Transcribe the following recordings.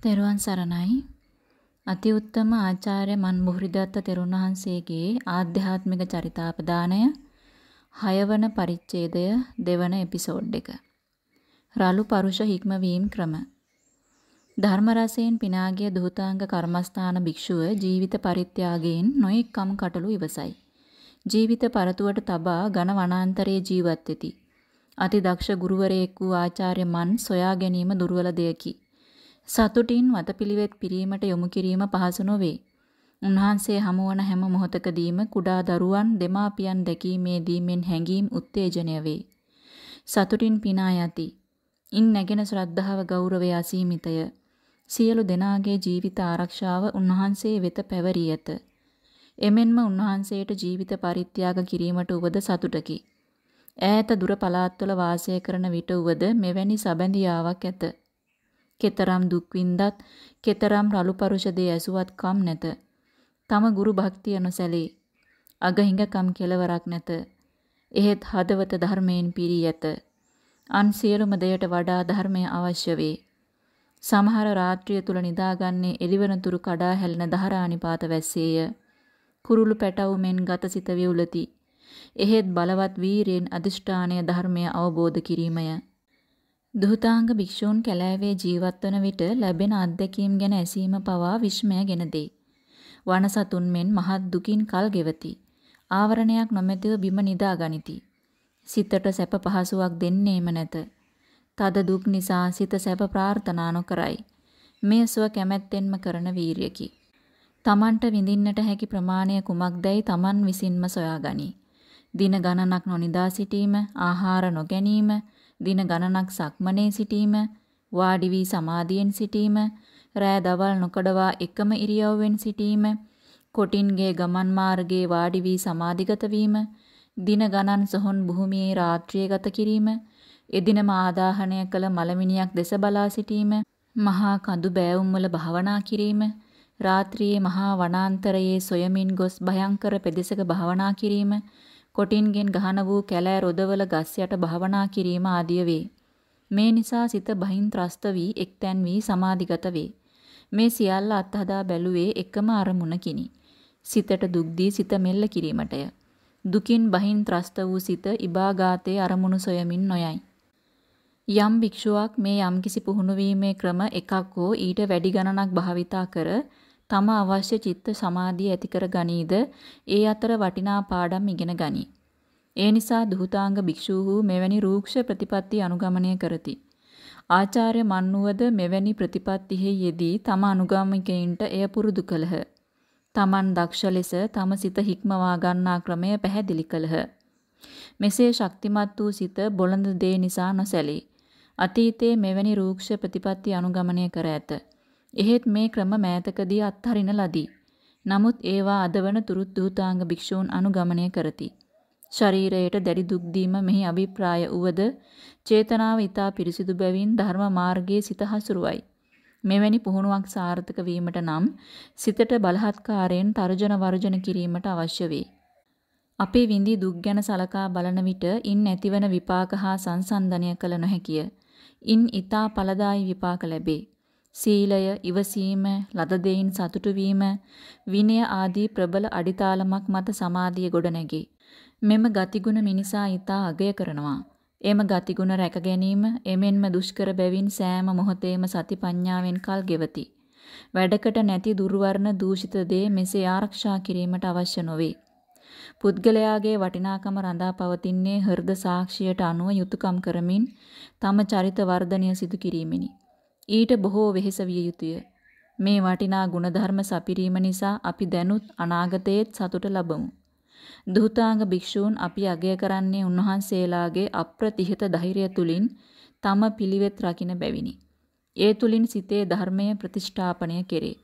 තෙරුවන් සරණයි. අති උත්තම ආචාර්ය මන් මුහුරිදත්ත තෙරුන් වහන්සේගේ ආධ්‍යාත්මික චරිතාපදානය 6 වන පරිච්ඡේදය දෙවන එපිසෝඩ් එක. රළු පරුෂ හික්මවීම ක්‍රම. ධර්ම රසයෙන් පිනාගිය දුහතාංග කර්මස්ථාන භික්ෂුව ජීවිත පරිත්‍යාගයෙන් නොඑක් කම් කටළු ඉවසයි. ජීවිත පරතුවට තබා ඝන වනාන්තරයේ ජීවත් වෙති. අති දක්ෂ ගුරුවරයෙක් වූ ආචාර්ය මන් සොයා ගැනීම දුර්වල දෙයකි. සතුටින් වතපිලිවෙත් පිරීමට යොමු කිරීම පහසු නොවේ. උන්වහන්සේ හමුවන හැම මොහොතකදීම කුඩා දරුවන් දෙමාපියන් දැකීමේදී මෙන් හැඟීම් උත්තේජනය වේ. සතුටින් පිනා යති. ඉන් නැගෙන ශ්‍රද්ධාව ගෞරවය අසීමිතය. සියලු දෙනාගේ ජීවිත ආරක්ෂාව උන්වහන්සේ වෙත පැවරී ඇත. එමෙන්ම උන්වහන්සේට ජීවිත පරිත්‍යාග කිරීමට උවද සතුටකි. ඈත දුර පළාත්වල වාසය කරන විට උවද මෙවැනි සබැඳියාවක් ඇත. කෙතරම් දුක් වින්දත් කෙතරම් රළු පරුෂ දේ ඇසුවත් කම් නැත. තම ගුරු භක්තිය නොසැලී අගහිඟකම් කෙලවරක් නැත. එහෙත් හදවත ධර්මයෙන් පිරී ඇත. අන් සියලුම දෙයට වඩා ධර්මය අවශ්‍ය වේ. සමහර රාත්‍රිය තුල නිදාගන්නේ එළිවනතුරු කඩා හැලෙන දහරානිපාත වැස්සේය. කුරුළු පැටවු මෙන් ගතසිත විවුලති. එහෙත් බලවත් වීරයෙන් අදිෂ්ඨානය ධර්මය අවබෝධ කිරීමය. දුහතාංග භික්ෂූන් කැලෑවේ ජීවත් වන විට ලැබෙන අත්දැකීම් ගැන ඇසීම පවා විස්මය ගෙන දෙයි. වනසතුන් මෙන් මහත් දුකින් කල් ගෙවති. ආවරණයක් නොමැතිව බිම නිදා ගනිති. සිතට සැප පහසුවක් දෙන්නේම නැත. තද දුක් නිසා සිත සැප ප්‍රාර්ථනා නොකරයි. මේ සුව කැමැත්තෙන්ම කරන වීරියකි. තමන්ට විඳින්නට හැකි ප්‍රමාණය කුමක්දයි තමන් විසින්ම සොයාගනී. දින ගණනක් නොනිදා සිටීම, ආහාර නොගැනීම, දින ගණනක් සක්මනේ සිටීම, වාඩි වී සමාධියෙන් සිටීම, රෑ දවල් නොකඩවා එකම ඉරියව්වෙන් සිටීම, කොටින්ගේ ගමන් මාර්ගයේ වාඩි වී සමාධිගත වීම, දින ගණන් සොහොන් භූමියේ රාත්‍රිය ගත කිරීම, එදිනම ආදාහනය කළ මලමිනියක් දෙස බලා සිටීම, මහා කඳු බෑවුම්වල භාවනා කිරීම, රාත්‍රියේ මහා වනාන්තරයේ සොයමින් ගොස් භයංකර පෙදෙසක භාවනා කිරීම, කොටින්ගෙන් ගහන වූ කැලෑ රොදවල ගස් යට භාවනා කිරීම ආදිය වේ. මේ නිසා සිත බහින් ත්‍රස්ත වී එක්තැන් වී සමාධිගත වේ. මේ සියල්ල අත්හදා බැලුවේ එකම අරමුණකිනි. සිතට දුක් දී සිත මෙල්ල කිරීමටය. දුකින් බහින් ත්‍රස්ත වූ සිත ඉබාගාතේ අරමුණු සොයමින් නොයයි. යම් භික්ෂුවක් මේ යම්කිසි පුහුණු වීමේ ක්‍රම එකක් හෝ ඊට වැඩි ගණනක් භාවිතා කර තම අවශ්‍ය චිත්ත සමාධිය ඇති කර ගනීද ඒ අතර වටිනා පාඩම් ඉගෙන ගනී. ඒ නිසා දුහතාංග භික්ෂූහු මෙවැනි රූක්ෂ ප්‍රතිපත්ති අනුගමනය කරති. ආචාර්ය මන්නුවද මෙවැනි ප්‍රතිපත්තිෙහි යෙදී තම අනුගාමිකයින්ට එය පුරුදු කළහ. තමන් දක්ෂ ලෙස තම සිත හික්මවා ගන්නා ක්‍රමය පැහැදිලි කළහ. මෙසේ ශක්තිමත් වූ සිත බොළඳ දේ නිසා නොසැලී අතීතයේ මෙවැනි රූක්ෂ ප්‍රතිපත්ති අනුගමනය කර ඇත. එහෙත් මේ ක්‍රම මෑතකදී අත්හරින ලදී. නමුත් ඒවා අදවන තුරුත් දූතාංග භික්ෂූන් අනුගමනය කරති. ශරීරයට දැඩි දුක් දීම මෙහි අභිප්‍රාය උවද චේතනාව ඊතා පිරිසිදු බැවින් ධර්ම මාර්ගයේ සිත හසුරුවයි. මෙවැනි පුහුණුවක් සාර්ථක වීමට නම් සිතට බලහත්කාරයෙන් තර්ජන වර්ජන කිරීමට අවශ්‍ය වේ. අපි විඳි දුක් ගැන සලකා බලන විට ඉන් ඇතිවන විපාක හා සංසන්දනය කළ නොහැකිය. ඉන් ඊතා ඵලදායි විපාක ලැබේ. සීලය, ඉවසීම, ලද දෙයින් සතුටු වීම, විනය ආදී ප්‍රබල අඩිතාලමක් මත සමාධිය ගොඩනැගේ. මෙම ගතිගුණ මිනිසා ඊතා අගය කරනවා. එම ගතිගුණ රැක ගැනීම එමෙන්ම දුෂ්කර බැවින් සෑම මොහොතේම සති පඤ්ඤාවෙන් කල් ගෙවති. වැඩකට නැති දුර්වර්ණ දූෂිත දේ මෙසේ ආරක්ෂා කිරීමට අවශ්‍ය නොවේ. පුද්ගලයාගේ වටිනාකම රඳා පවතින්නේ හෘද සාක්ෂියට අනුව යුතුයකම් කරමින් තම චරිත වර්ධනය සිදු කිරීමෙනි. ඊට බොහෝ වෙහෙස විය යුතුය. මේ වටිනා ගුණධර්ම සපිරීම නිසා අපි දැනුත් අනාගතයේත් සතුට ලබමු. දුහතාංග භික්ෂූන් අපි අගය කරන්නේ උන්වහන්සේලාගේ අප්‍රතිහිත ධෛර්යය තුලින් තම පිළිවෙත් රකින්න බැවිනි. ඒ තුලින් සිතේ ධර්මය ප්‍රතිෂ්ඨාපනය කෙරේ.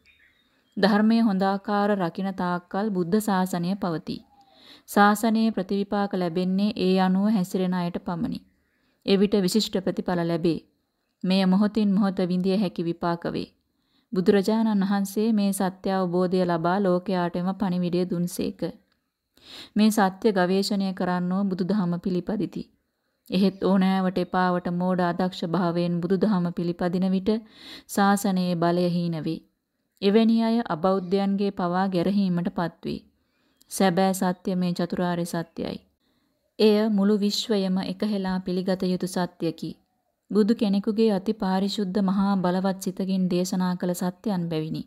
ධර්මය හොඳාකාර රකින්න තාක්කල් බුද්ධ ශාසනය පවතී. ශාසනයේ ප්‍රතිවිපාක ලැබෙන්නේ ඒ අනුව හැසිරෙන අයට පමණි. එවිට විශිෂ්ට ප්‍රතිඵල ලැබේ. මෙය මොහොතින් මොහොත විඳිය හැකි විපාක වේ. බුදුරජාණන් වහන්සේ මේ සත්‍ය අවබෝධය ලබා ලෝකයාටම පණිවිඩය දුන්සේක. මේ සත්‍ය ගවේෂණය කරන්නෝ බුදුදහම පිළිපදිති. එහෙත් ඕනෑවට එපාවට මෝඩ අදක්ෂ භාවයෙන් බුදුදහම පිළිපදින විට ශාසනයේ බලය හීන වේ. එවැනි අය අබෞද්ධයන්ගේ පවා ගැරහීමටපත් වේ. සැබෑ සත්‍ය මේ චතුරාර්ය සත්‍යයි. එය මුළු විශ්වයම එකහෙලා පිළිගත යුතු සත්‍යකි. බුදු කෙනෙකුගේ අති පාරිශුද්ධ මහා බලවත් සිතකින් දේශනා කළ සත්‍යයන් බැවිනි.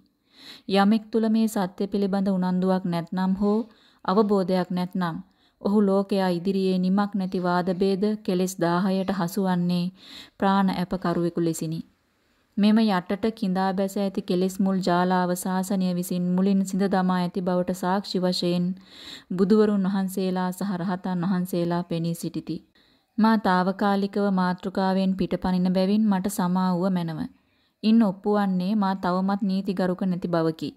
යමෙක් තුල මේ සත්‍ය පිළිබඳ උනන්දුවක් නැත්නම් හෝ අවබෝධයක් නැත්නම් ඔහු ලෝකයා ඉදිරියේ නිමක් නැති වාද ભેද කෙලෙස් 1000ට හසුවන්නේ ප්‍රාණ අප කරුවෙකු ලෙසිනි. මෙම යටට කිඳා බැස ඇති කෙලෙස් මුල් ජාලාව සාසනය විසින් මුලින් සිඳ දමා ඇති බවට සාක්ෂි වශයෙන් බුදුවරුන් වහන්සේලා සහ රහතන් වහන්සේලා පෙනී සිටිති. මා తాවකාලිකව මාත්‍රකාවෙන් පිටපනින බැවින් මට සමාවුව මැනව. ඉන් ඔප්පුවන්නේ මා තවමත් නීතිගරුක නැති බවකි.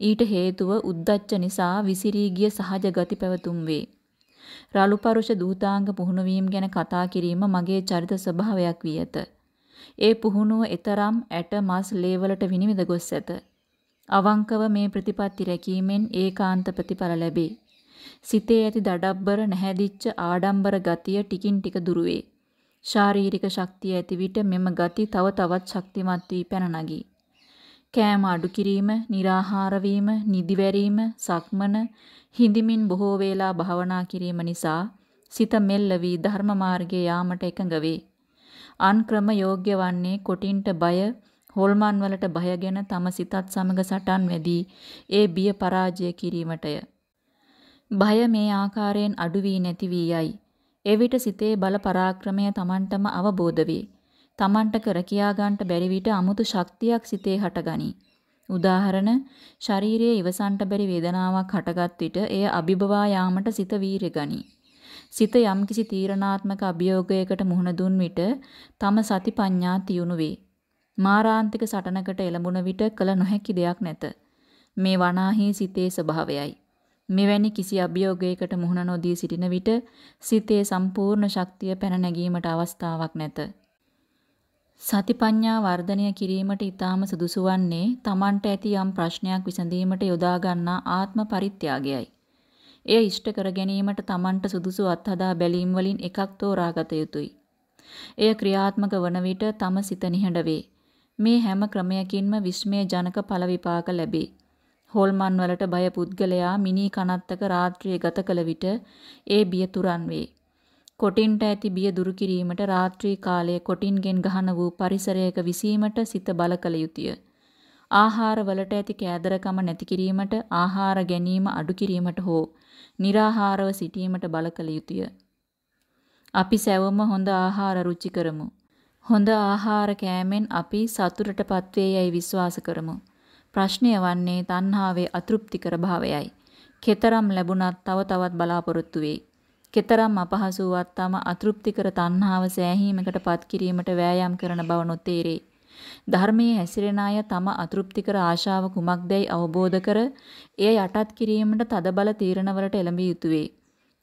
ඊට හේතුව උද්දච්ච නිසා විසිරී ගිය සහජ ගති පැවතුම් වේ. රළුපරුෂ දූතාංග පුහුණුවීම ගැන කතා කිරීම මගේ චරිත ස්වභාවයක් වී ඇත. ඒ පුහුණුව එතරම් ඇට මස් ලේවලට විනිවිද ගොස් ඇත. අවංකව මේ ප්‍රතිපත්ති රැකීමෙන් ඒකාන්ත ප්‍රතිඵල ලැබේ. සිතේ ඇති දඩබ්බර නැහැදිච්ච ආඩම්බර ගතිය ටිකින් ටික දුරු වේ. ශාරීරික ශක්තිය ඇති විට මෙම ගති තව තවත් ශක්තිමත් වී පැන නගී. කෑම අඩු කිරීම, निराහාර වීම, නිදිවැරීම, සක්මන, හිඳමින් බොහෝ වේලා භාවනා කිරීම නිසා සිත මෙල්ල වී ධර්ම මාර්ගයේ යාමට එකඟ වේ. අන් ක්‍රම යෝග්‍ය වන්නේ කොටින්ට බය, හොල්මන් වලට බයගෙන තම සිතත් සමග සටන් වැදී ඒ බිය පරාජය කිරීමටය. බය මේ ආකාරයෙන් අඩු වී නැති වී යයි. එවිට සිතේ බල පරාක්‍රමය Tamanටම අවබෝධ වේ. Tamanට කර කියා ගන්නට බැරි විට අමුතු ශක්තියක් සිතේ හටගනී. උදාහරණ ශරීරයේ ඉවසන්ට බැරි වේදනාවක් හටගත් විට එය අභිබවා යාමට සිත වීරය ගනී. සිත යම්කිසි තීරණාත්මක අභියෝගයකට මුහුණ දුන් විට තම සති පඤ්ඤා තියුණු වේ. මාරාන්තික සටනකට එළඹුණ විට කල නොහැකි දෙයක් නැත. මේ වනාහි සිතේ ස්වභාවයයි. මෙවැනි කිසි අභියෝගයකට මුහුණ නොදී සිටින විට සිතේ සම්පූර්ණ ශක්තිය පැන නැගීමට අවස්ථාවක් නැත. සතිපඤ්ඤා වර්ධනය කිරීමට ඊටාම සුදුසු වන්නේ Tamanට ඇති යම් ප්‍රශ්නයක් විසඳීමට යොදා ගන්නා ආත්ම පරිත්‍යාගයයි. එය ඉෂ්ට කර ගැනීමට Tamanට සුදුසු අත්හදා බැලීම් වලින් එකක් තෝරාගත යුතුය. එය ක්‍රියාත්මක වන විට තම සිත නිහඬ වේ. මේ හැම ක්‍රමයකින්ම විස්මය ජනක ඵල විපාක ලැබේ. හොල්මන් වලට බය පුද්ගලයා මිනී කනත්තක රාත්‍රියේ ගත කළ විට ඒ බිය තුරන් වේ. කොටින්ට ඇති බිය දුරු කිරීමට රාත්‍රී කාලයේ කොටින්ගෙන් ගහන වූ පරිසරයක විසීමට සිත බල කළ යුතුය. ආහාර වලට ඇති කෑදරකම නැති කිරීමට ආහාර ගැනීම අඩු කිරීමට හෝ निराහාරව සිටීමට බල කළ යුතුය. අපි සැවොම හොඳ ආහාර රුචි කරමු. හොඳ ආහාර කෑමෙන් අපි සතුටටපත් වේයයි විශ්වාස කරමු. ප්‍රශ්නය වන්නේ තණ්හාවේ අතෘප්තිකර භාවයයි. කෙතරම් ලැබුණත් තව තවත් බලාපොරොත්තු වෙයි. කෙතරම් අපහසු වත් තම අතෘප්තිකර තණ්හාව සෑහීමකට පත් කිරීමට වෑයම් කරන බව නොතේරේ. ධර්මයේ හැසිරෙන අය තම අතෘප්තිකර ආශාව කුමක්දයි අවබෝධ කර එය යටත් කිරීමට තදබල තීරණවලට එළඹිය යුතුය.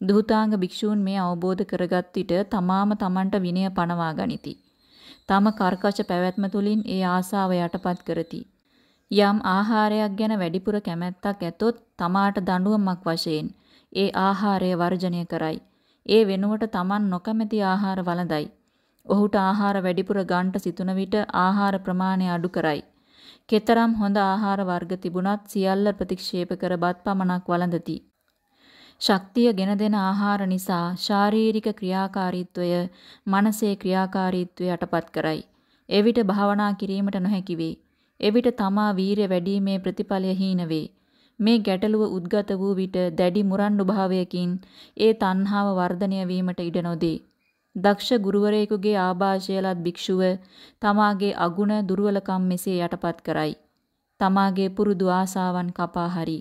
දුහතාංග භික්ෂූන් මේ අවබෝධ කරගත් විට තමාම තමන්ට විනය පනවා ගනිති. තම කර්කශ පැවැත්ම තුලින් ඒ ආසාව යටපත් කරති. යම් ආහාරයක් ගැන වැඩිපුර කැමැත්තක් ඇතොත් තමාට දඬුවමක් වශයෙන් ඒ ආහාරය වර්ජනය කරයි. ඒ වෙනුවට Taman නොකමැති ආහාර වළඳයි. ඔහුට ආහාර වැඩිපුර ගන්නට සිතුන විට ආහාර ප්‍රමාණය අඩු කරයි. කෙතරම් හොඳ ආහාර වර්ග තිබුණත් සියල්ල ප්‍රතික්ෂේප කර බත් පමණක් වළඳති. ශක්තිය ගෙන දෙන ආහාර නිසා ශාරීරික ක්‍රියාකාරීත්වය මනසේ ක්‍රියාකාරීත්වය යටපත් කරයි. එවිට භාවනා කිරීමට නොහැකි වේ. එවිට තමා වීරය වැඩිීමේ ප්‍රතිඵලය හීන වේ. මේ ගැටලුව උද්ගත වූ විට දැඩි මුරණ්ඩු භාවයකින් ඒ තණ්හාව වර්ධනය වීමට ඉඩ නොදේ. දක්ෂ ගුරුවරයෙකුගේ ආభాෂයලත් භික්ෂුව තමාගේ අගුණ දුර්වලකම් මෙසේ යටපත් කරයි. තමාගේ පුරුදු ආසාවන් කපා හරි.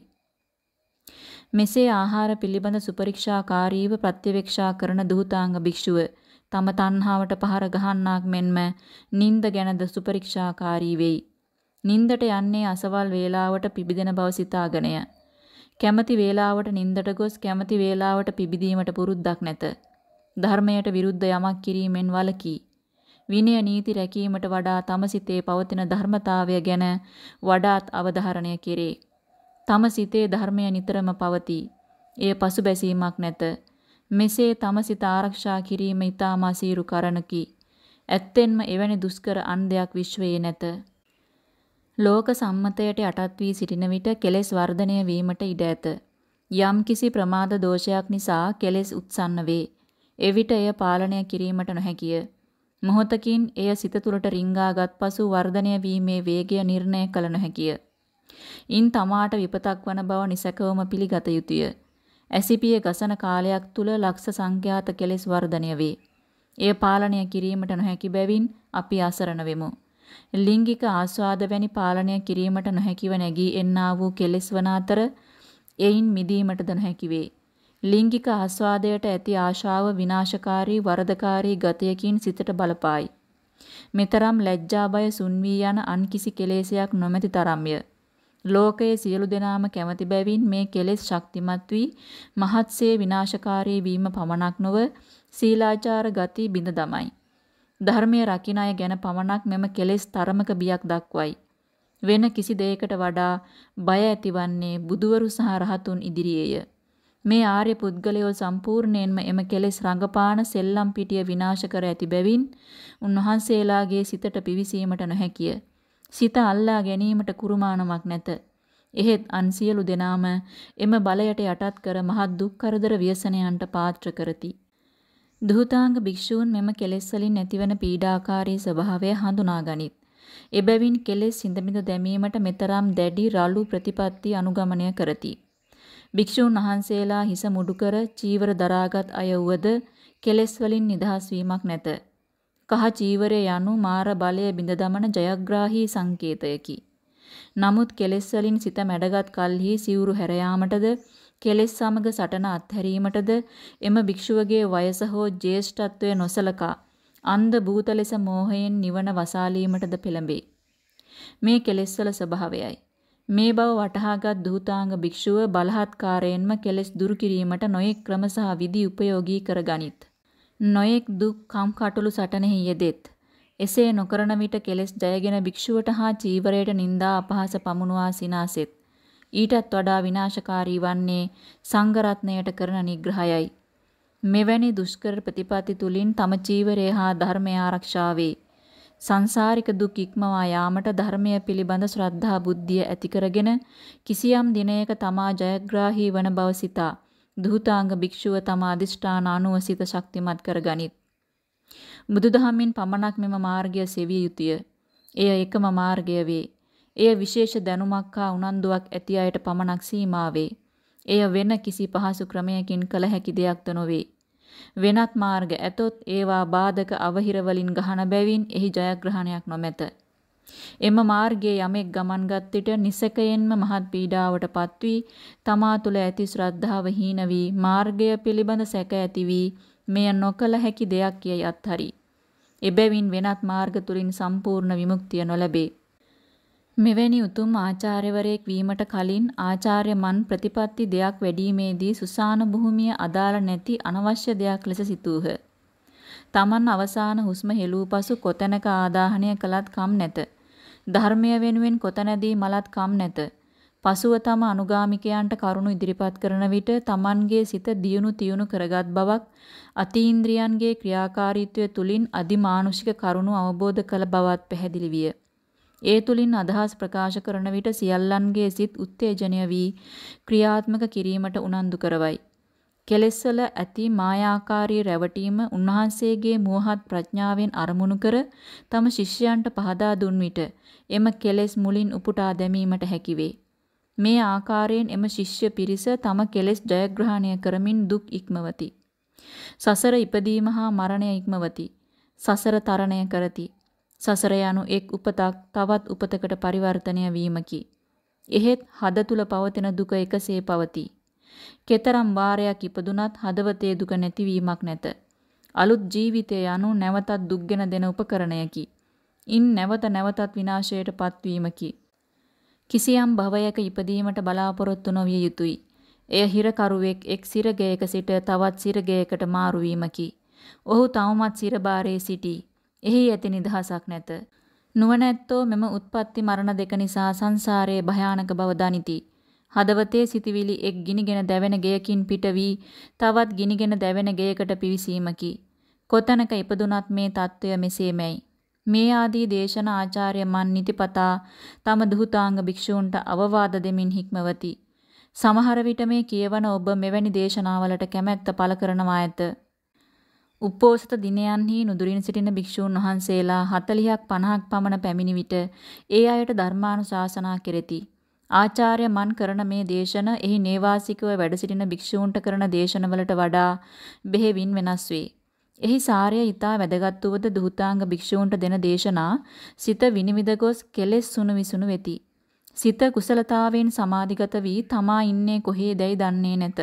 මෙසේ ආහාර පිළිබඳ සුපරීක්ෂාකාරීව ප්‍රත්‍යවේක්ෂා කරන දුහතාංග භික්ෂුව තම තණ්හාවට පහර ගහන්නාක් මෙන්ම නිନ୍ଦ ගැනද සුපරීක්ෂාකාරී වෙයි. නින්දට යන්නේ අසවල් වේලාවට පිබිදෙන බව සිතාගෙනය. කැමති වේලාවට නින්දට ගොස් කැමති වේලාවට පිබිදීමට පුරුද්දක් නැත. ධර්මයට විරුද්ධ යමක් කිරීමෙන් වළකී. විනය නීති රැකීමට වඩා තම සිතේ පවතින ධර්මතාවය ගැන වඩාත් අවධාරණය කෙරේ. තම සිතේ ධර්මය නිතරම පවතී. එය පසුබැසීමක් නැත. මෙසේ තම සිත ආරක්ෂා කිරීම ඊටම අසීරු කරණකි. ඇත්තෙන්ම එවැනි දුෂ්කර අන් දෙයක් විශ්වයේ නැත. ලෝක සම්මතයට යටත් වී සිටින විට කෙලෙස් වර්ධනය වීමට ඉඩ ඇත. යම් කිසි ප්‍රමාද දෝෂයක් නිසා කෙලෙස් උත්සන්න වේ. එවිට එය පාලනය කිරීමට නොහැකිය. මොහොතකින් එය සිත තුළට රිංගාගත් පසු වර්ධනය වීමේ වේගය නිර්ණය කළ නොහැකිය. ඉන් තමාට විපතක් වන බව නිසකවම පිළිගත යුතුය. ඇසිපිය ගසන කාලයක් තුල ලක්ෂ සංඛ්‍යාත කෙලෙස් වර්ධනය වේ. එය පාලනය කිරීමට නොහැකි බැවින් අපි අසරණ වෙමු. ලිංගික ආස්වාද වැනි පාලනය කිරීමට නොහැකිව නැගී එන්නා වූ කෙලෙස් වන අතර එයින් මිදීමටද නොහැකි වේ. ලිංගික ආස්වාදයට ඇති ආශාව විනාශකාරී වරදකාරී ගතයකින් සිතට බලපායි. මෙතරම් ලැජ්ජා බය සුන් වී යන අන් කිසි කෙලෙසයක් නොමැති තරම්ය. ලෝකයේ සියලු දෙනාම කැමති බැවින් මේ කෙලෙස් ශක්තිමත් වී මහත්සේ විනාශකාරී වීම පමණක් නොව සීලාචාර ගති බිඳ දමයි. ධර්මයේ රකින්න අය ගැන පමණක් මෙම කෙලෙස් තරමක බියක් දක්වයි. වෙන කිසි දෙයකට වඩා බය ඇතිවන්නේ බුදුවරු සහ රහතුන් ඉදිරියේය. මේ ආර්ය පුද්ගලයෝ සම්පූර්ණයෙන්ම එම කෙලෙස් රඟපාන සෙල්ලම් පිටිය විනාශ කර ඇති බැවින් උන්වහන්සේලාගේ සිතට පිවිසීමට නොහැකිය. සිත අල්ලා ගැනීමට කුරුමානමක් නැත. එහෙත් අන් සියලු දෙනාම එම බලයට යටත් කර මහත් දුක් කරදර ව්‍යසනයන්ට පාත්‍ර කරති. දුහතාංග භික්ෂූන් මෙම කෙලෙස් වලින් ඇතිවන පීඩාකාරී ස්වභාවය හඳුනා ගනිත්. එබැවින් කෙලෙස් හිඳමිඳ දැමීමට මෙතරම් දැඩි රළු ප්‍රතිපත්ති අනුගමනය කරති. භික්ෂූන් වහන්සේලා හිස මුඩු කර චීවර දරාගත් අය වුවද කෙලෙස් වලින් නිදහස් වීමක් නැත. කහ චීවරය යනු මාර බලය බිඳ දමන ජයග්‍රාහී සංකේතයකි. නමුත් කෙලෙස් වලින් සිත මැඩගත් කල්හි සිවුරු හැර යාමටද කෙලෙස් සමග සටන අත්හැරීමටද එම භික්ෂුවගේ වයස හෝ ජ්‍යෙෂ්ඨත්වය නොසලකා අන්ධ භූත ලෙස මෝහයෙන් නිවන වසාලීමටද පෙළඹේ. මේ කෙලෙස්වල ස්වභාවයයි. මේ බව වටහාගත් දූතාංග භික්ෂුව බලහත්කාරයෙන්ම කෙලෙස් දුරු කිරීමට නොයෙක් ක්‍රම සහ විදි උපයෝගී කරගනිත්. නොයෙක් දුක් කම් කටුළු සටනෙහි යෙදෙත්. එසේ නොකරන විට කෙලෙස් ජයගෙන භික්ෂුවට හා චීවරයට නිന്ദා අපහාස පමුණුවා සිනාසෙත්. ඊටත් වඩා විනාශකාරී වන්නේ සංඝරත්නයට කරන නිග්‍රහයයි. මෙවැනි දුෂ්කර ප්‍රතිපatti තුලින් තම චීවරය හා ධර්මය ආරක්ෂා වේ. සංසාරික දුක් ඉක්මවා යාමට ධර්මය පිළිබඳ ශ්‍රද්ධා බුද්ධිය ඇති කරගෙන කිසියම් දිනයක තමා ජයග්‍රාහී වන බව සිතා දුහතාංග භික්ෂුව තම අදිෂ්ඨාන අනුව සිත ශක්තිමත් කරගනිත්. බුදුදහමින් පමණක් මෙම මාර්ගය සෙවිය යුතුය. එය එකම මාර්ගය වේ. එය විශේෂ දැනුමක් හා උනන්දුවක් ඇති අයට පමණක් සීමා වේ. එය වෙන කිසි පහසු ක්‍රමයකින් කළ හැකි දෙයක්ද නොවේ. වෙනත් මාර්ග ඇතොත් ඒවා බාධක අවහිර වලින් ගහන බැවින් එහි ජයග්‍රහණයක් නොමැත. එම මාර්ගයේ යමෙක් ගමන්ගත් විට නිසකයෙන්ම මහත් පීඩාවට පත්වී තමා තුළ ඇති ශ්‍රද්ධාව හීන වී මාර්ගය පිළිබඳ සැක ඇති වී මෙය නොකල හැකි දෙයක් යයි අත්හරි. එබැවින් වෙනත් මාර්ග තුලින් සම්පූර්ණ විමුක්තිය නොලැබේ. මෙවැනි උතුම් ආචාර්යවරයෙක් වීමට කලින් ආචාර්යමන් ප්‍රතිපත්ති දෙයක් වැඩිීමේදී සුසාන භූමිය අදාළ නැති අනවශ්‍ය දෙයක් ලෙස සිතූහ. තමන් අවසාන හුස්ම හෙළූ පසු කොතැනක ආදාහනය කළත් කම් නැත. ධර්මය වෙනුවෙන් කොතැනදී මලත් කම් නැත. පසුව තම අනුගාමිකයන්ට කරුණු ඉදිරිපත් කරන විට තමන්ගේ සිත දියුණු තියුණු කරගත් බවක් අතීන්ද්‍රියන්ගේ ක්‍රියාකාරීත්වය තුලින් අදිමානුෂික කරුණු අවබෝධ කළ බවත් පැහැදිලි විය. ඒ තුලින් අදහස් ප්‍රකාශ කරන විට සියල්ලන්ගේ සිත් උත්තේජනය වී ක්‍රියාත්මක කිරීමට උනන්දු කරවයි. කෙලෙස්වල ඇති මායාකාරී රැවටීම උන්වහන්සේගේ මුවහත් ප්‍රඥාවෙන් අරමුණු කර තම ශිෂ්‍යයන්ට පහදා දුන් විට එම කෙලෙස් මුලින් උපුටා දැමීමට හැකිවේ. මේ ආකාරයෙන් එම ශිෂ්‍ය පිරිස තම කෙලෙස් ජයග්‍රහණය කරමින් දුක් ඉක්මවති. සසර ඉපදීම හා මරණය ඉක්මවති. සසර තරණය කරති. සසර යනු එක් උපතක් තවත් උපතකට පරිවර්තනය වීමකි. එහෙත් හද තුල පවතින දුක එකසේ පවතී. කෙතරම් වාරයක් ඉපදුනත් හදවතේ දුක නැතිවීමක් නැත. අලුත් ජීවිතය යනු නැවතත් දුක්ගෙන දෙන උපකරණයකි. ඉන් නැවත නැවතත් විනාශයට පත්වීමකි. කිසියම් භවයක ඉපදීමට බලාපොරොත්තු නොවිය යුතුය. එය හිරකරුවෙක් එක් සිරගයක සිට තවත් සිරගයකට මාරු වීමකි. ඔහු තවමත් සිරබාරයේ සිටී. එහි ඇති නිදහසක් නැත. නුවණැත්තෝ මෙම උත්පත්ති මරණ දෙක නිසා සංසාරයේ භයානක බව දනිති. හදවතේ සිටිවිලි එක් ගිනිගෙන දැවෙන ගයකින් පිට වී තවත් ගිනිගෙන දැවෙන ගයකට පිවිසීමකි. කොතනක ඉපදුනත් මේ తত্ত্বය මෙසේමයි. මේ ආදී දේශන ආචාර්ය මන් නිතිපතා තම දුහුතාංග භික්ෂූන්ට අවවාද දෙමින් හික්මවති. සමහර විට මේ කියවන ඔබ මෙවැනි දේශනාවලට කැමැත්ත පළ කරනවා ඇත. උපෝසත දිනයන්හි නුදුරින් සිටින භික්ෂූන් වහන්සේලා 40ක් 50ක් පමණ පැමිණි විට ඒ අයට ධර්මානුශාසනා කෙරෙති. ආචාර්ය මන් කරන මේ දේශන එහි නේවාසිකව වැඩ සිටින භික්ෂූන්ට කරන දේශනවලට වඩා බෙහෙවින් වෙනස් වේ. එහි සාරය ඊතා වැදගත් වූද දුහතාංග භික්ෂූන්ට දෙන දේශනා සිත විනිවිද ගොස් කෙලෙස් සුණු විසුණු වෙති. සිත කුසලතාවෙන් සමාධිගත වී තමා ඉන්නේ කොහේදැයි දන්නේ නැත.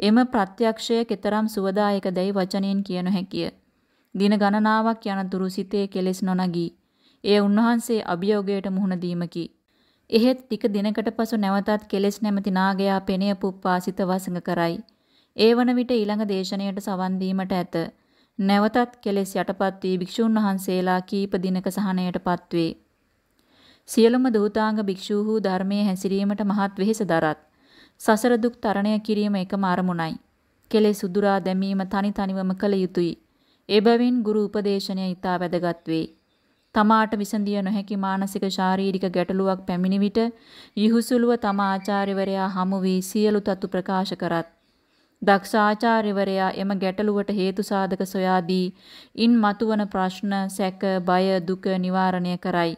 එම ප්‍රත්‍යක්ෂය කෙතරම් සුවදායකදැයි වචනයෙන් කිය නොහැකිය. දින ගණනාවක් යනතුරු සිතේ කෙලෙස් නොනගී. එය උන්වහන්සේ අභියෝගයට මුහුණ දීමකි. එහෙත් ටික දිනකට පසු නැවතත් කෙලෙස් නැමැති නාගයා පෙනිය පුප්පා සිත වසඟ කරයි. ඒ වන විට ඊළඟ දේශනයට සවන් දීමට ඇත. නැවතත් කෙලෙස් යටපත් වී භික්ෂුන් වහන්සේලා කීප දිනක සහනයටපත් වේ. සියලුම දූතාංග භික්ෂූහු ධර්මයේ හැසිරීමට මහත් වෙහෙස දරත්. සසර දුක් තරණය කිරීම එකම අරමුණයි. කෙලෙස් උදුරා දැමීම තනි තනිවම කළ යුතුය. එබැවින් ගුරු උපදේශනය ඊට වැදගත් වේ. තමාට විසඳිය නොහැකි මානසික ශාරීරික ගැටලුවක් පැමිණි විට යහුසුලුව තම ආචාර්යවරයා හමු වී සියලු තතු ප්‍රකාශ කරත් දක්ෂ ආචාර්යවරයා එම ගැටලුවට හේතු සාධක සොයාදී ඉන් මතුවන ප්‍රශ්න සැක බය දුක නිවාරණය කරයි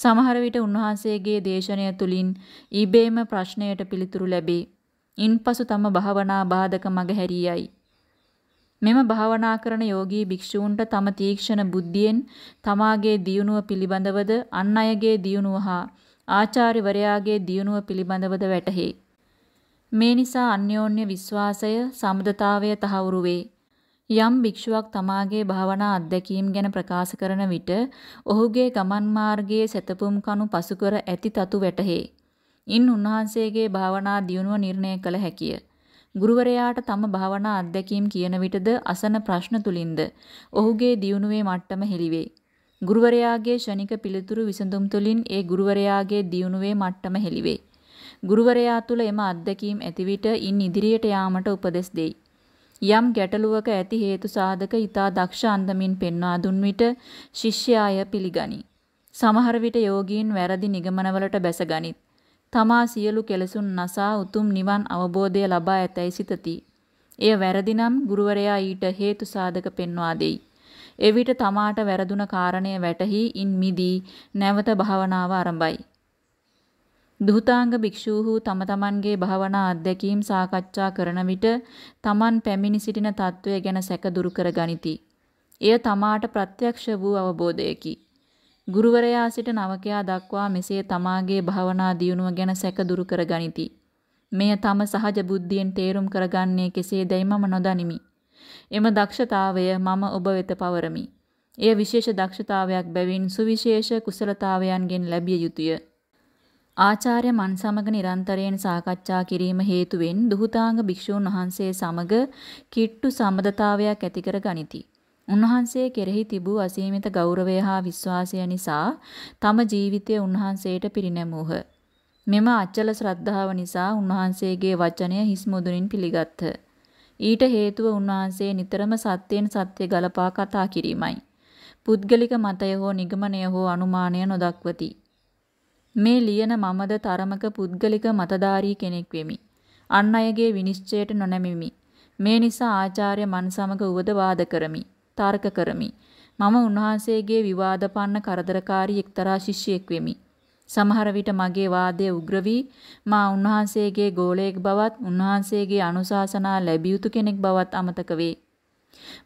සමහර විට උන්වහන්සේගේ දේශනය තුලින් ඊබේම ප්‍රශ්නයට පිළිතුරු ලැබේ ඉන්පසු තම භාවනා බාධක මගහැරියයි මෙම භාවනා කරන යෝගී භික්ෂූන්ට තම තීක්ෂණ බුද්ධියෙන් තමාගේ දියුණුව පිළිබඳවද අන් අයගේ දියුණුව හා ආචාර්යවරයාගේ දියුණුව පිළිබඳවද වැටහේ. මේ නිසා අන්‍යෝන්‍ය විශ්වාසය සම්බදතාවය තහවුරු වේ. යම් භික්ෂුවක් තමාගේ භාවනා අත්දැකීම් ගැන ප්‍රකාශ කරන විට ඔහුගේ ගමන් මාර්ගයේ සැතපුම් කණු පසුකර ඇති තතු වැටහේ. ඉන් උන්වහන්සේගේ භාවනා දියුණුව නිර්ණය කළ හැකිය. ගුරුවරයාට තම භාවනා අත්දැකීම් කියන විටද අසන ප්‍රශ්න තුලින්ද ඔහුගේ දියුණුවේ මට්ටම හෙළිවේ. ගුරුවරයාගේ ෂණික පිළිතුරු විසඳුම් තුලින් ඒ ගුරුවරයාගේ දියුණුවේ මට්ටම හෙළිවේ. ගුරුවරයා තුල එම අත්දැකීම් ඇති විට ඉන් ඉදිරියට යාමට උපදෙස් දෙයි. යම් ගැටලුවක ඇති හේතු සාධක ඊතා දක්ෂ අන්දමින් පෙන්වා දුන් විට ශිෂ්‍යයාය පිළිගනි. සමහර විට යෝගීන් වැරදි නිගමනවලට බැසගනිත්. තමා සියලු කෙලසුන් නසා උතුම් නිවන් අවබෝධය ලබා ඇතැයි සිතති. එය වැරදි නම් ගුරුවරයා ඊට හේතු සාධක පෙන්වා දෙයි. එවිට තමාට වැරදුන කාරණය වැටහි ඉන් මිදී නැවත භාවනාව ආරම්භයි. දුහතාංග භික්ෂූහු තම තමන්ගේ භාවනා අත්දැකීම් සාකච්ඡා කරන විට තමන් පැමිණි සිටින తත්වය ගැන සැක දුරු කර ගනිති. එය තමාට ප්‍රත්‍යක්ෂ වූ අවබෝධයකි. ගුරුවරයා සිට නවකයා දක්වා මෙසේ තමාගේ භාවනා දියුණුව ගැන සැක දුරු කර ගනිති. මෙය තම සහජ බුද්ධියෙන් තේරුම් කරගන්නේ කෙසේදයි මම නොදනිමි. එම දක්ෂතාවය මම ඔබ වෙත පවරමි. එය විශේෂ දක්ෂතාවයක් බැවින් සුවිශේෂ කුසලතාවයන්ගෙන් ලැබිය යුතුය. ආචාර්ය මන් සමග නිරන්තරයෙන් සාකච්ඡා කිරීම හේතුවෙන් දුහතාංග භික්ෂූන් වහන්සේ සමග කිට්ටු සම්බදතාවයක් ඇති කර ගනිති. උන්වහන්සේ කෙරෙහි තිබූ අසීමිත ගෞරවය හා විශ්වාසය නිසා තම ජීවිතය උන්වහන්සේට පිරිනැමූහ. මෙම අචල ශ්‍රද්ධාව නිසා උන්වහන්සේගේ වචනය හිස් මුදුනින් පිළිගත්හ. ඊට හේතුව උන්වහන්සේ නිතරම සත්‍යයෙන් සත්‍ය ගලපා කතා කිරීමයි. පුද්ගලික මතය හෝ නිගමනය හෝ අනුමානය නොදක්වති. මේ ලියන මමද තරමක පුද්ගලික මතධාරී කෙනෙක් වෙමි. අන් අයගේ විනිශ්චයට නොනැමිමි. මේ නිසා ආචාර්ය මන් සමග උවද වාද කරමි. තර්ක කරමි. මම උන්වහන්සේගේ විවාදපන්න කරදරකාරී එක්තරා ශිෂ්‍යයෙක් වෙමි. සමහර විට මගේ වාදය උග්‍ර වී මා උන්වහන්සේගේ ගෝලයෙක් බවත් උන්වහන්සේගේ අනුශාසනා ලැබිය යුතු කෙනෙක් බවත් අමතක වේ.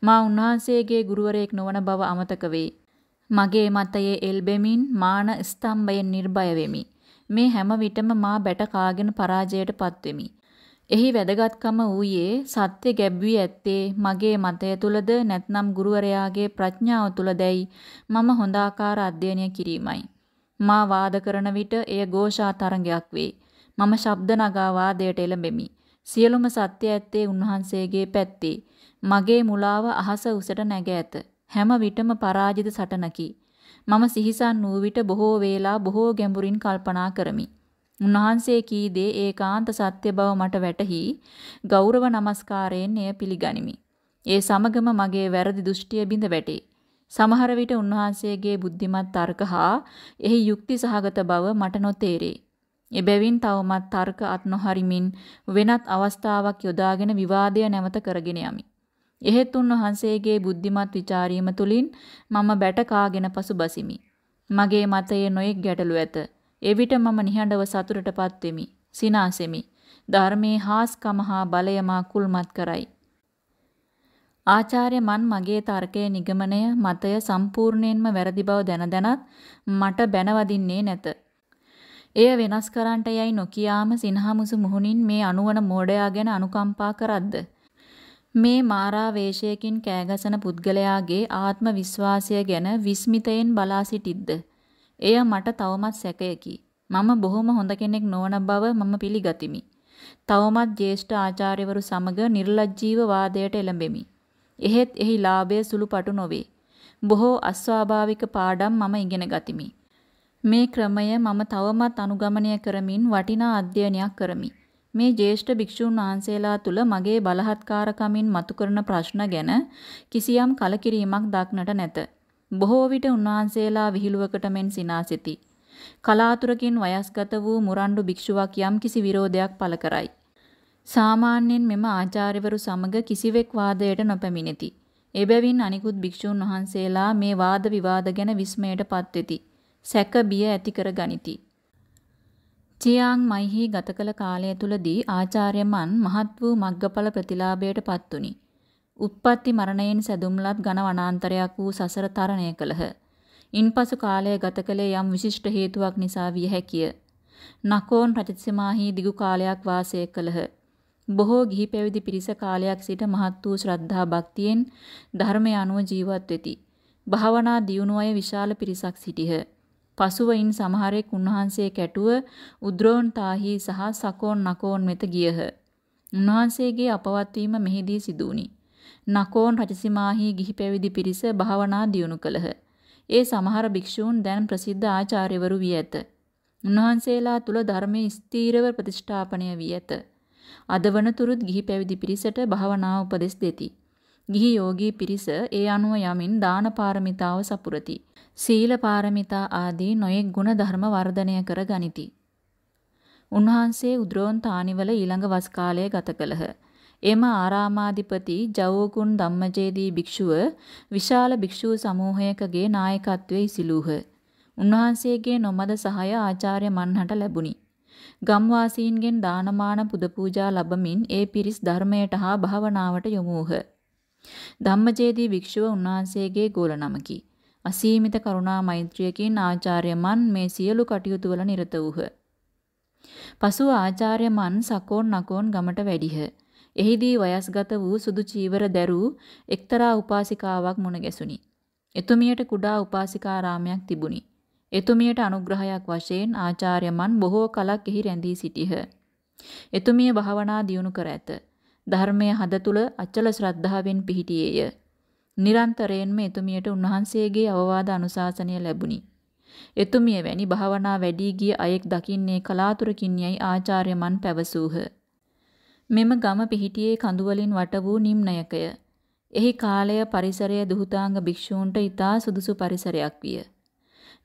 මා උන්වහන්සේගේ ගුරුවරයෙක් නොවන බව අමතක වේ. මගේ මතයේ එල්බෙමින් මාන ස්තම්භයෙන් නිර්භය වෙමි. මේ හැම විටම මා බැට කාගෙන පරාජයට පත්වෙමි. එහි වැදගත්කම වූයේ සත්‍ය ගැබ්වී ඇත්තේ මගේ මතය තුලද නැත්නම් ගුරුවරයාගේ ප්‍රඥාව තුලදැයි මම හොඳාකාර අධ්‍යයනය කිරීමයි. මා වාද කරන විට එය ഘോഷා තරංගයක් වේ. මම ශබ්ද නගා වාදයට එළඹෙමි. සියලුම සත්‍ය ඇත්තේ උන්වහන්සේගේ පැත්තේ. මගේ මුලාව අහස උසට නැග ඇත. හැම විටම පරාජිත සටනකි. මම සිහිසන් වූ විට බොහෝ වේලා බොහෝ ගැඹුරින් කල්පනා කරමි. උන්වහන්සේ කී දේ ඒකාන්ත සත්‍ය බව මට වැටහි ගෞරව නමස්කාරයෙන් එය පිළිගනිමි. ඒ සමගම මගේ වැරදි දෘෂ්ටිය බිඳ වැටේ. සමහර විට උන්වහන්සේගේ බුද්ධිමත් තර්ක හා එහි යුක්ති සහගත බව මට නොතේරේ. එබැවින් තවමත් තර්ක අත් නොහරිමින් වෙනත් අවස්ථාවක් යොදාගෙන විවාදය නැවත කරගෙන යමි. එහෙත් උන්වහන්සේගේ බුද්ධිමත් ਵਿਚාරීම තුලින් මම බැට කාගෙන පසුබසිමි. මගේ මතයේ නොයෙක් ගැටලු ඇත. එවිට මම නිහඬව සතුටටපත් වෙමි. සිනාසෙමි. ධර්මයේ හාස්කම හා බලය මා කුල්මත් කරයි. ආචාර්ය මන් මගේ තර්කයේ නිගමනය මතය සම්පූර්ණයෙන්ම වැරදි බව දැන දැනත් මට බැනවදින්නේ නැත. එය වෙනස් කරන්නට යයි නොකියාම සිනහමුසු මුහුණින් මේ අනුවන මෝඩයා ගැන අනුකම්පා කරද්ද මේ මාරා වේශයකින් කෑගසන පුද්ගලයාගේ ආත්ම විශ්වාසය ගැන විස්මිතයෙන් බලා සිටිද්ද? එය මට තවමත් සැකයකි. මම බොහොම හොඳ කෙනෙක් නොවන බව මම පිළිගතිමි. තවමත් ජ්‍යෙෂ්ඨ ආචාර්යවරු සමග නිර්ලජ්ජීව වාදයට එළඹෙමි. එහෙත් එහි ලාභය සුළුපටු නොවේ. බොහෝ අස්වාභාවික පාඩම් මම ඉගෙන ගතිමි. මේ ක්‍රමය මම තවමත් අනුගමනය කරමින් වටිනා අධ්‍යයනයක් කරමි. මේ ජ්‍යෙෂ්ඨ භික්ෂුන් වහන්සේලා තුල මගේ බලහත්කාරකමින් මතු කරන ප්‍රශ්න ගැන කිසියම් කලකිරීමක් දක්නට නැත. බොහෝ විට උන්වහන්සේලා විහිළුවකට මෙන් සිනාසිති. කලාතුරකින් වයස්ගත වූ මුරණ්ඩු භික්ෂුවක් යම් කිසි විරෝධයක් පළ කරයි. සාමාන්‍යයෙන් මෙම ආචාර්යවරු සමග කිසිවෙක් වාදයට නොපැමිණෙති. එබැවින් අනිකුත් භික්ෂුන් වහන්සේලා මේ වාද විවාද ගැන විස්මයට පත්වෙති. සැක බිය ඇති කර ගනිති. චියාං මයිහි ගත කළ කාලය තුලදී ආචාර්යමන් මහත් වූ මග්ගඵල ප්‍රතිලාභයට පත්තුනි. උත්පත්ති මරණයෙන් සැදුම්ලත් ඝන වනාන්තරයක් වූ සසර තරණය කළහ. ඉන්පසු කාලය ගත කළේ යම් විශිෂ්ට හේතුවක් නිසා විය හැකිය. නකෝන් රජසීමාහි දිගු කාලයක් වාසය කළහ. බොහෝ ගිහි පැවිදි පිරිස කාලයක් සිට මහත් වූ ශ්‍රද්ධා භක්තියෙන් ධර්මය අනුව ජීවත් වෙති. භාවනා දියුණු අය විශාල පිරිසක් සිටිහ. පසුවයින් සමහරෙක් උන්වහන්සේ කැටුව උද්‍රෝන්තාහි සහ සකෝන් නකෝන් වෙත ගියහ. උන්වහන්සේගේ අපවත් වීම මෙහිදී සිදු වුණි. නකෝන් රජසීමාහි ගිහි පැවිදි පිරිස භාවනා දියුණු කළහ. ඒ සමහර භික්ෂූන් දැන් ප්‍රසිද්ධ ආචාර්යවරු වී ඇත. උන්වහන්සේලා තුල ධර්මයේ ස්ථීරව ප්‍රතිෂ්ඨාපනය වී ඇත. අද වනතුරුත් ගිහි පැවිදි පිරිසට භාවනා උපදෙස් දෙති. ගිහි යෝගී පිරිස ඒ අනුව යමින් දාන පාරමිතාව සපුරති. සීල පාරමිතා ආදී නොයෙක් ගුණ ධර්ම වර්ධනය කර ගනිති. උන්වහන්සේ උද්‍රෝන්තානිවල ඊළඟ වස් කාලය ගත කළහ. එම ආරාමාධිපති ජවෝගුන් ධම්මජේදී භික්ෂුව විශාල භික්ෂූ සමූහයකගේ නායකත්වයේ ඉසිලූහ. උන්වහන්සේගේ නොමද සහාය ආචාර්ය මන්හට ලැබුණි. ගම්වාසීන්ගෙන් දානමාන පුද පූජා ලැබමින් ඒ පිරිස් ධර්මයට හා භාවනාවට යොමු වූහ. ධම්මජේදී භික්ෂුව උන්වහන්සේගේ ගෝල නමකි. අසීමිත කරුණා මෛත්‍රියකින් ආචාර්යමන් මේ සියලු කටයුතු වල නිරත වූහ. පසුව ආචාර්යමන් සකෝන් නකෝන් ගමට වැඩිහ. එහිදී වයස්ගත වූ සුදු චීවර දැරූ එක්තරා උපාසිකාවක් මුණ ගැසුණි. එතුමියට කුඩා උපාසිකාරාමයක් තිබුණි. එතුමියට අනුග්‍රහයක් වශයෙන් ආචාර්යමන් බොහෝ කලක් එහි රැඳී සිටිහ. එතුමිය භාවනා දියුණු කර ඇත. ධර්මයේ හද තුල අචල ශ්‍රද්ධාවෙන් පිහිටියේය. නිරන්තරයෙන්ම එතුමියට උන්වහන්සේගේ අවවාද අනුශාසනය ලැබුණි. එතුමිය වැනි භාවනා වැඩි ගිය අයෙක් දකින්නේ කලාතුරකින් යයි ආචාර්යමන් පැවසූහ. මෙම ගම පිහිටියේ කඳු වලින් වට වූ නිම්නයකය. එහි කාලය පරිසරය දුහුතාංග භික්ෂූන්ට ඊතා සුදුසු පරිසරයක් විය.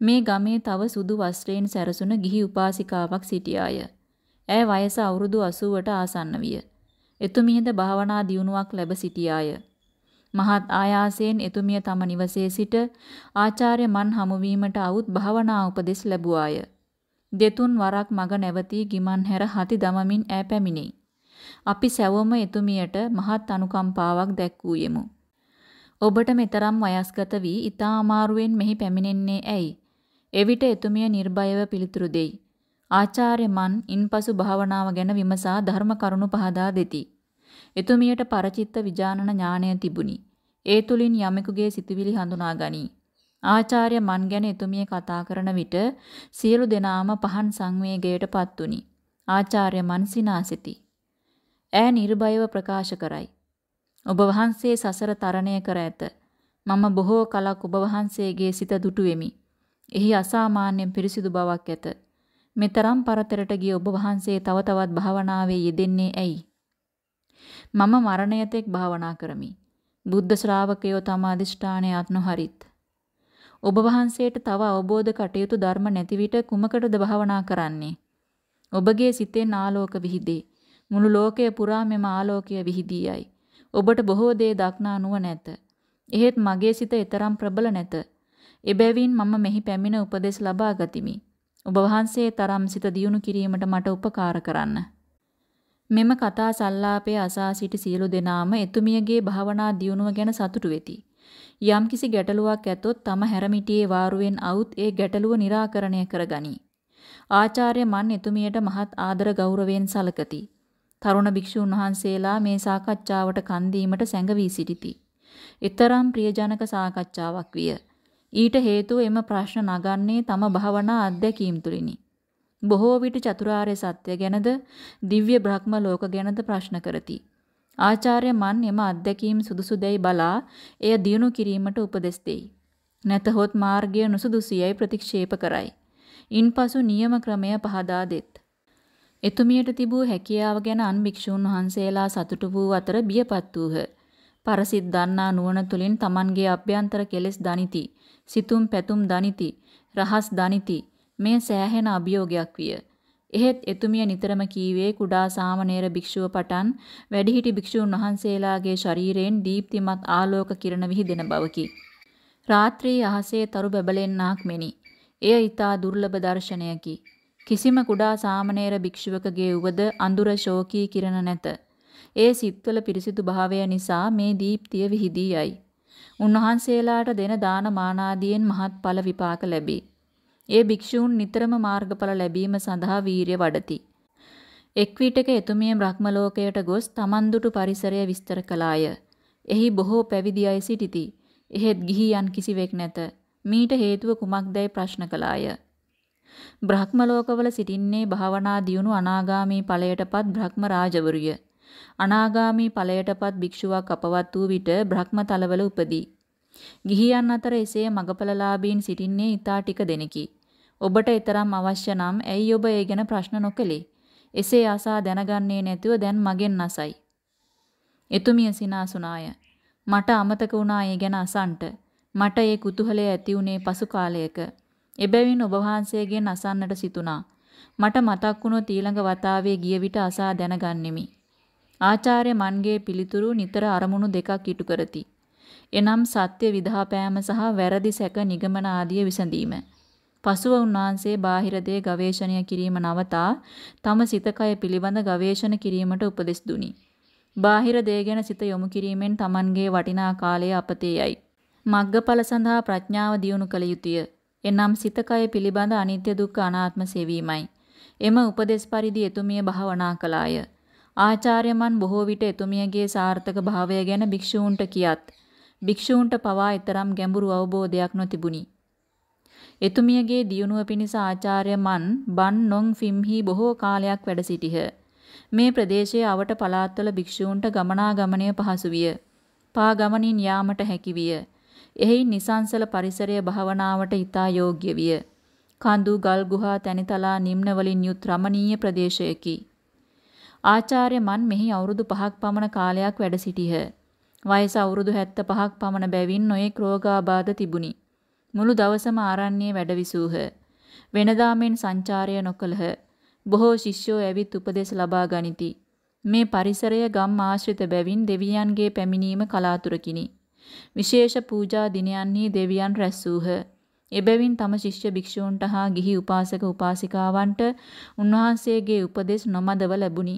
මේ ගමේ තව සුදු වස්ත්‍රයෙන් සැරසුන ගිහි උපාසිකාවක් සිටියාය. ඈ වයස අවුරුදු 80ට ආසන්න විය. එතුමියද භාවනා දියුණුවක් ලැබ සිටියාය. මහත් ආයාසයෙන් එතුමිය තම නිවසේ සිට ආචාර්ය මන් හමුවීමට අවුත් භාවනා උපදෙස් ලැබුවාය. දෙතුන් වරක් මග නැවතී ගිමන් හැර හති දමමින් ඈ පැමිණෙයි. අපි සැවොම එතුමියට මහත් අනුකම්පාවක් දැක්වූයෙමු. ඔබට මෙතරම් වයස්ගත වී ඊතා අමාරුවෙන් මෙහි පැමිණෙන්නේ ඇයි? එවිට එතුමිය නිර්භයව පිළිතුරු දෙයි. ආචාර්ය මන් ඉන්පසු භාවනාව ගැන විමසා ධර්ම කරුණු පහදා දෙති. එතුමියට පරචිත්ත විජානන ඥානය තිබුණි. ඒ තුලින් යමෙකුගේ සිතුවිලි හඳුනා ගනී. ආචාර්ය මන් ගැන එතුමිය කතා කරන විට සියලු දෙනාම පහන් සංවේගයට පත්තුනි. ආචාර්ය මන් සිනාසිති. ඈ නිර්භයව ප්‍රකාශ කරයි. ඔබ වහන්සේ සසර තරණය කර ඇත. මම බොහෝ කලක් ඔබ වහන්සේගේ සිත දුටු වෙමි. එහි අසාමාන්‍ය පිරිසිදු බවක් ඇත. මෙතරම් පරතරට ගිය ඔබ වහන්සේ තව තවත් භාවනාවේ යෙදෙන්නේ ඇයි? මම මරණයතෙක් භාවනා කරමි. බුද්ධ ශ්‍රාවකයෝ තම අදිෂ්ඨානය අත් නොහරිත්. ඔබ වහන්සේට තව අවබෝධ කටයුතු ධර්ම නැති විට කුමකටද භාවනා කරන්නේ? ඔබගේ සිතෙන් ආලෝක විහිදේ. මුළු ලෝකය පුරා මෙම ආලෝකය විහිදීයයි. ඔබට බොහෝ දේ දක්නා නුව නැත. එහෙත් මගේ සිත ඊතරම් ප්‍රබල නැත. එබැවින් මම මෙහි පැමිණ උපදෙස් ලබා ගතිමි. ඔබ වහන්සේ තරම් සිත දියුණු කිරීමට මට උපකාර කරන්න. මෙම කතා සල්ලාපයේ අසා සිටි සියලු දෙනාම එතුමියගේ භාවනා දියුණුව ගැන සතුටු වෙති. යම්කිසි ගැටලුවක් ඇතොත් තම හැරමිටියේ වාරුවෙන් අවුත් ඒ ගැටලුව निराකරණය කරගනී. ආචාර්ය මන් එතුමියට මහත් ආදර ගෞරවයෙන් සලකති. තරුණ භික්ෂූන් වහන්සේලා මේ සාකච්ඡාවට කන් දීමට සැඟවී සිටිති. ඊතරම් ප්‍රියජනක සාකච්ඡාවක් විය. ඊට හේතුව එම ප්‍රශ්න නගන්නේ තම භවනා අත්දැකීම් තුලිනි. බොහෝ විට චතුරාර්ය සත්‍ය ගැනද දිව්‍ය බ්‍රහ්ම ලෝක ගැනද ප්‍රශ්න කරති. ආචාර්ය මන් එම අත්දැකීම් සුදුසුදැයි බලා එය දියුණු කිරීමට උපදෙස් දෙයි. නැතහොත් මාර්ගය නුසුදුසියයි ප්‍රතික්ෂේප කරයි. ඉන්පසු නියම ක්‍රමය පහදා දෙත්. එතුමියට තිබූ හැකියාව ගැන අන් භික්ෂූන් වහන්සේලා සතුටු වූ අතර බියපත් වූහ. පරසිට දන්නා නුවණ තුලින් Tamanගේ අභ්‍යන්තර කෙලෙස් දනිති, සිතුම් පැතුම් දනිති, රහස් දනිති. මේ සෑහෙන අභියෝගයක් විය. එහෙත් එතුමිය නිතරම කීවේ කුඩා සාමණේර භික්ෂුව පටන් වැඩිහිටි භික්ෂූන් වහන්සේලාගේ ශරීරයෙන් දීප්තිමත් ආලෝක කිරණ විහිදෙන බවකි. රාත්‍රී අහසේ තරු බැබලෙන්නාක් මෙනි. එය ඊතා දුර්ලභ දර්ශනයකි. කිසිම කුඩා සාමණේර භික්ෂුවකගේ උවද අඳුර ශෝකී කිරණ නැත. ඒ සිත්වල පිරිසිදු භාවය නිසා මේ දීප්තිය විහිදී යයි. උන්වහන්සේලාට දෙන දාන මානාදීන් මහත් ඵල විපාක ලැබේ. ඒ භික්ෂූන් නිතරම මාර්ගඵල ලැබීම සඳහා වීරිය වඩති. එක් විටක එතුමිය බ්‍රහ්ම ලෝකයට ගොස් තමන් දුටු පරිසරය විස්තර කළාය. එහි බොහෝ පැවිදි අය සිටිති. එහෙත් ගිහියන් කිසිවෙක් නැත. මීට හේතුව කුමක්දයි ප්‍රශ්න කළාය. බ්‍රහ්ම ලෝකවල සිටින්නේ භාවනා දියුණු අනාගාමී ඵලයටපත් බ්‍රහ්ම රාජවරුය. අනාගාමී ඵලයටපත් භික්ෂුවක් අපවත් වූ විට බ්‍රහ්ම තලවල උපදී. ගිහියන් අතර එසේ මගපලලාභීන් සිටින්නේ ඊතා ටික දෙනෙකි. ඔබට ඊතරම් අවශ්‍ය නම් ඇයි ඔබ ඒ ගැන ප්‍රශ්න නොකළේ? එසේ අසා දැනගන්නේ නැතුව දැන් මගෙන් අසයි. එතුමිය සිනාසුනාය. මට අමතක වුණා ඒ ගැන අසන්ට. මට ඒ කුතුහලය ඇති වුණේ පසු කාලයක. එබැවින් ඔබ වහන්සේගෙන් අසන්නට සිතුණා. මට මතක් වුණොත් ඊළඟ වතාවේ ගිය විට අසා දැනගන්නෙමි. ආචාර්ය මන්ගේ පිළිතුරු නිතර අරමුණු දෙකක් ඉටු කරති. එනම් සත්‍ය විදහාපෑම සහ වැරදි සැක නිගමන ආදිය විසඳීම. පසුව උන්වහන්සේ බාහිර දේ ගවේෂණය කිරීම නවතා තම සිතකය පිළිබඳ ගවේෂණ කිරීමට උපදෙස් දුනි. බාහිර දේ ගැන සිත යොමු කිරීමෙන් Tamanගේ වටිනා කාලය අපතේ යයි. මග්ගඵල සඳහා ප්‍රඥාව දියුණු කළ යුතුය. එනම් සිතකය පිළිබඳ අනිත්‍ය දුක්ඛ අනාත්ම සෙවීමයි. එම උපදෙස් පරිදි එතුමිය භාවනා කළාය. ආචාර්යමන් බොහෝ විට එතුමියගේ සාර්ථක භාවය ගැන භික්ෂූන්ට කියත් භික්ෂූන්ට පවා ඊතරම් ගැඹුරු අවබෝධයක් නොතිබුණි. එතුමියගේ දියුණුව පිණිස ආචාර්ය මන් බන් නොන් ෆිම්හි බොහෝ කාලයක් වැඩ සිටිහ. මේ ප්‍රදේශයේ අවට පළාත්වල භික්ෂූන්ට ගමනාගමනය පහසු විය. පා ගමනින් යාමට හැකි විය. එහි නිසංසල පරිසරය භාවනාවට ඉතා යෝග්‍ය විය. කඳු ගල් ගුහා තැනිතලා නිම්න වලින් යුත් රමණීය ප්‍රදේශයකි. ආචාර්ය මන් මෙහි අවුරුදු 5ක් පමණ කාලයක් වැඩ සිටිහ. වයස අවුරුදු 75ක් පමණ බැවින් නොයෙක් රෝගාබාධ තිබුණි. මුළු දවසම ආරණ්‍යයේ වැඩවිසූහ. වෙනදා මෙන් සංචාරය නොකළහ. බොහෝ ශිෂ්‍යෝ ඇවිත් උපදෙස් ලබා ගනිති. මේ පරිසරය ගම් ආශ්‍රිත බැවින් දෙවියන්ගේ පැමිණීම කලාතුරකිනි. විශේෂ පූජා දිනයන්හි දෙවියන් රැස්වූහ. එබැවින් තම ශිෂ්‍ය භික්ෂූන්ට හා ගිහි උපාසක උපාසිකාවන්ට උන්වහන්සේගේ උපදෙස් නොමදව ලැබුණි.